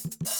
you